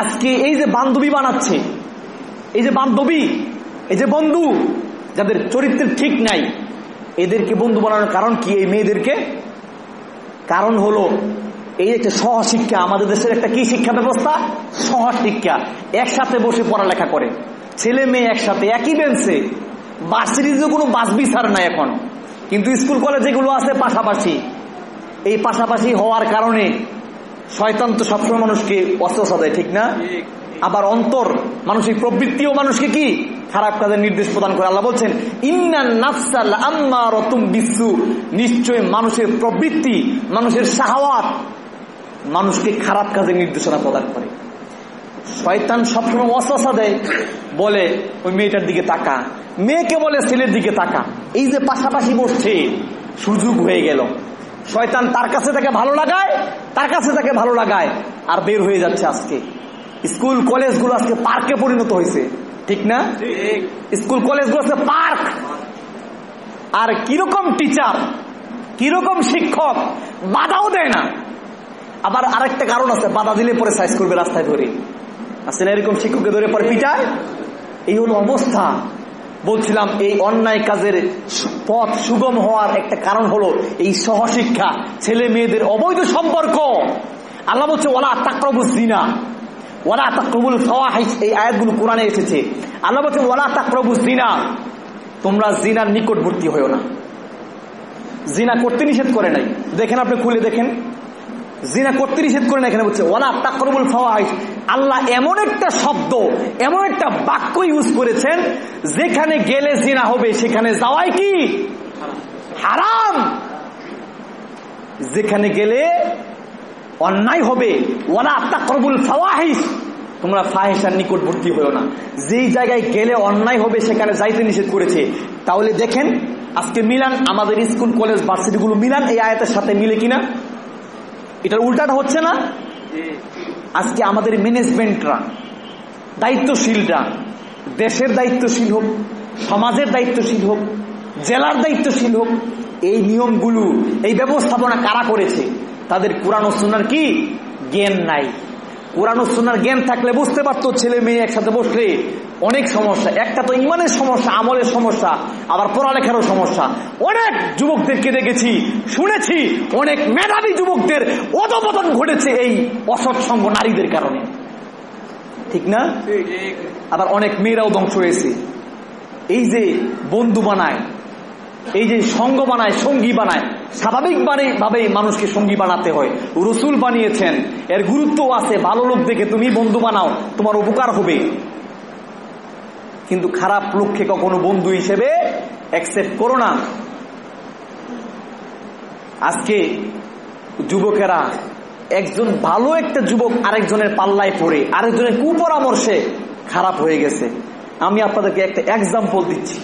আজকে এই যে বান্ধবী বানাচ্ছে, এই যে বান্ধবী, এই যে বন্ধু, যাদের চরিত্রের ঠিক নাই, এদেরকে বন্ধু বানানোর কারণ কি? এই মেয়েদেরকে? কারণ হলো, এই একটা সহশিক্ষা আমাদের দেশের একটা কি শিক্ষা ব্যবস্থা? সহশিক্ষা একসাথে বসে পড়ালেখা করে। ছেলে মেয়ে একসাথে, একই বেঞ্চে বাসিরিজে কোনো বাস বিচার নাই এখন। কিন্তু স্কুল কলেজ যেগুলো আছে পাশাপাশি, এই পাশাপাশি হওয়ার কারণে শয়তান তো সবসময় মানুষকে অস্ত্র দেয়, ঠিক না? আবার অন্তর, মানসিক প্রবৃত্তিও মানুষকে কি? খারাপ কাজের নির্দেশ প্রদান করে। আল্লাহ বলছেন বিশ্বু নিশ্চয় মানুষের প্রবৃত্তি, মানুষের শাহওয়াত মানুষকে খারাপ কাজের নির্দেশনা প্রদান করে। শয়তান সবসময় অসসা দেয়, বলে ওই মেয়েটার দিকে তাকা। মেয়েকে বলে ছেলের দিকে তাকা। এই যে পাশাপাশি বসছে, সুযোগ হয়ে গেল। শয়তান তার কাছে তাকে ভালো লাগায় তার কাছে তাকে ভালো লাগায়। আর বের হয়ে যাচ্ছে আজকে। স্কুল কলেজগুলো আজকে পার্কে পরিণত হয়েছে। ঠিক না? স্কুল কলেজগুলো আজকে পার্ক। আর কীরকম টিচার কীরকম শিক্ষক বাধাও দেয় না। আবার আরেকটা কারণ আছে বাধা দিলে পরে সাইজ করবে রাস্তায় ধরে। আসলে এরকম শিক্ষককে ধরে পরে পিটায়? এই হলো অবস্থা। বলছিলাম, এই অন্যায় কাজের পথ সুগম হওয়ার একটা কারণ হলো এই সহশিক্ষা, ছেলে মেয়েদের অবৈধ সম্পর্ক। আল্লাহ বলছে ওলা তাকরবুস দিনা ওলা তাকরবুল ফাওয়াহিস এই আয়াতগুলো কোরআনে এসেছে। আল্লাহ বলছে ওলা তাকরবুস দিনা তোমরা জিনার নিকটবর্তী হয়েও না। জিনা করতে নিষেধ করে নাই। দেখেন আপনি, খুলে দেখেন। জিনা করতে নিষেধ করে না এখানে বলছে ওলা তাকরবুল ফাওয়াহিস আল্লাহ এমন একটা শব্দ, এমন একটা বাক্য ইউজ করেছেন, যেখানে গেলে জিনা হবে, সেখানে যাওয়াই কি? হারাম। যেখানে গেলে অন্যায় হবে। ওলা তাকরবুল ফাওয়াহিস তোমরা ফাহেসার নিকটবর্তী হয়েও না। যেই জায়গায় গেলে অন্যায় হবে, সেখানে যাইতে নিষেধ করেছে। তাহলে দেখেন, আজকে মিলান, আমাদের স্কুল, কলেজ, ভার্সিটিগুলো মিলান, এই আয়াতের সাথে মিলে কিনা? এটার উল্টাটা হচ্ছে না? আজকে আমাদের ম্যানেজমেন্টরা দায়িত্বশীলরা দেশের দায়িত্বশীল হোক সমাজের দায়িত্বশীল হোক জেলার দায়িত্বশীল হোক এই নিয়মগুলো এই ব্যবস্থাপনা কারা করেছে? তাদের পুরানো সুনার কি? জ্ঞান নাই। কোরআন সুনার জ্ঞান থাকলে বুঝতে পারতো ছেলে মেয়ে একসাথে বসলে অনেক সমস্যা। একটা তো ইমানের সমস্যা আমলের সমস্যা আবার পড়ালেখারও সমস্যা। অনেক যুবকদেরকে দেখেছি শুনেছি অনেক মেধাবী যুবকদের অধপতন ঘটেছে এই অসৎসঙ্গ নারীদের কারণে। ঠিক না? আবার অনেক মেয়েরাও ধ্বংস হয়েছে। এই যে বন্ধু বানায় এই যে সঙ্গ বানায়, সঙ্গী বানায় স্বাভাবিক ভাবেই মানুষকে সঙ্গী বানাতে হয়। রসুল বানিয়েছেন, এর গুরুত্ব আছে, ভালো লোক দেখে তুমি বন্ধু বানাও, তোমার উপকার হবে। কিন্তু খারাপ লোককে কখনো বন্ধু হিসেবে অ্যাকসেপ্ট করো না। আজকে যুবকেরা, একজন ভালো একটা যুবক আরেকজনের পাল্লায় পড়ে, আরেকজনের কুপরামর্শে খারাপ হয়ে গেছে। আমি আপনাদেরকে একটা এক্সাম্পল দিচ্ছি।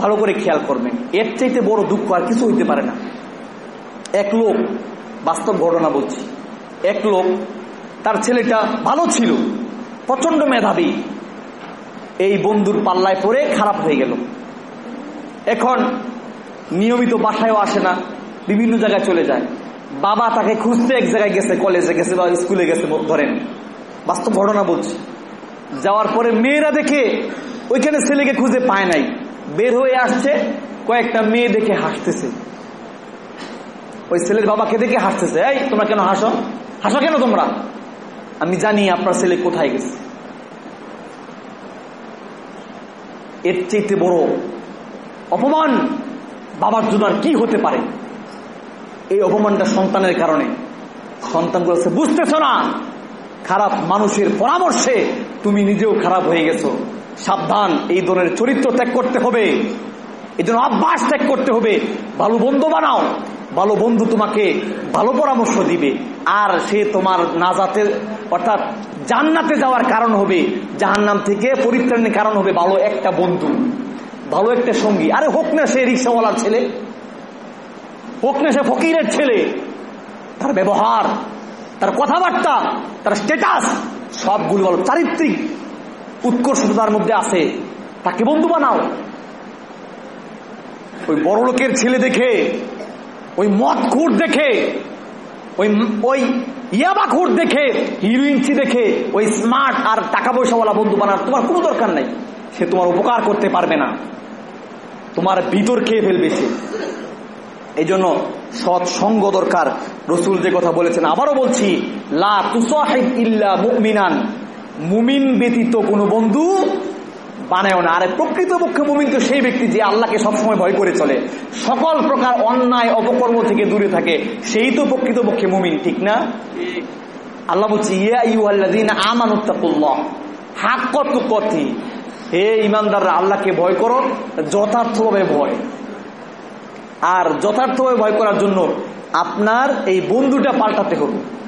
ভালো করে খেয়াল করবেন এর চাইতে বড় দুঃখ আর কিছু হইতে পারে না। এক লোক, বাস্তব ঘটনা বলছি। এক লোক, তার ছেলেটা ভালো ছিল প্রচণ্ড মেধাবী। এই বন্ধুর পাল্লায় পড়ে খারাপ হয়ে গেল। এখন নিয়মিত বাসায়ও আসে না, বিভিন্ন জায়গায় চলে যায়। বাবা তাকে খুঁজতে এক জায়গায় গেছে, কলেজে গেছে বা স্কুলে গেছে, ধরেন। বাস্তব ঘটনা বলছি। যাওয়ার পরে মেয়েরা দেখে ওইখানে ছেলেকে খুঁজে পায় নাই। বের হয়ে আসছে, কয়েকটা মেয়ে দেখে হাসতেছে। ওই ছেলের বাবাকে দেখে হাসতেছে, এই, তোমরা কেন হাসো? হাসো কেন তোমরা? আমি জানি আপনার ছেলে কোথায় গেছে। এর চাইতে বড় অপমান বাবার জন্য আর কি হতে পারে? এই অপমানটা সন্তানের কারণে। সন্তান সন্তানগুলো বুঝতেছ না, খারাপ মানুষের পরামর্শে তুমি নিজেও খারাপ হয়ে গেছো। সাবধান, এই ধরনের চরিত্র ত্যাগ করতে হবে। এই জন্য অভ্যাস ত্যাগ করতে হবে। ভালো বন্ধু বানাও। ভালো বন্ধু তোমাকে ভালো পরামর্শ দিবে। আর সে তোমার নাজাতে অর্থাৎ জান্নাতে যাওয়ার কারণ হবে। জাহান্নাম থেকে পরিত্রাণের কারণ হবে ভালো একটা বন্ধু, ভালো একটা সঙ্গী। আরে হোক না সে রিক্সাওয়ালার ছেলে। হোক না সে ফকিরের ছেলে। তার ব্যবহার, তার কথাবার্তা, তার স্টেটাস সবগুলো ভালো। চারিত্রিক। উৎকর্ষতার মধ্যে আছে। তাকে বন্ধু বানাও। ওই বড় লোকের ছেলে দেখে, ওই মদ খুঁট দেখে, ওই ওই ইয়াবাখোর দেখে হিরোইনছি দেখে, ওই স্মার্ট আর টাকা পয়সাওয়ালা বন্ধু বানার তোমার কোনো দরকার নাই। সে তোমার উপকার করতে পারবে না। তোমার ভিতর খেয়ে ফেলবে সে। এই জন্য সৎ সঙ্গ দরকার। রসুল যে কথা বলেছেন, আবারও বলছি, লা ইল্লা মুমিনান। মুমিন ব্যতীত কোনো বন্ধু বানায় না। আর প্রকৃতপক্ষে মুমিন তো সেই ব্যক্তি যে আল্লাহকে সবসময় ভয় করে চলে। সকল প্রকার অন্যায়, অপকর্ম থেকে দূরে থাকে, সেই তো প্রকৃতপক্ষে মুমিন, ঠিক না? আল্লাহ বলছি, ইয়া ইউহাল্লাদিন আমানুত্তাকুল্লাহ হাক্কত কথি হে ইমানদাররা, আল্লাহকে ভয় করো, যথার্থভাবে ভয়। আর যথার্থভাবে ভয় করার জন্য আপনার এই বন্ধুটা পাল্টাতে হবে।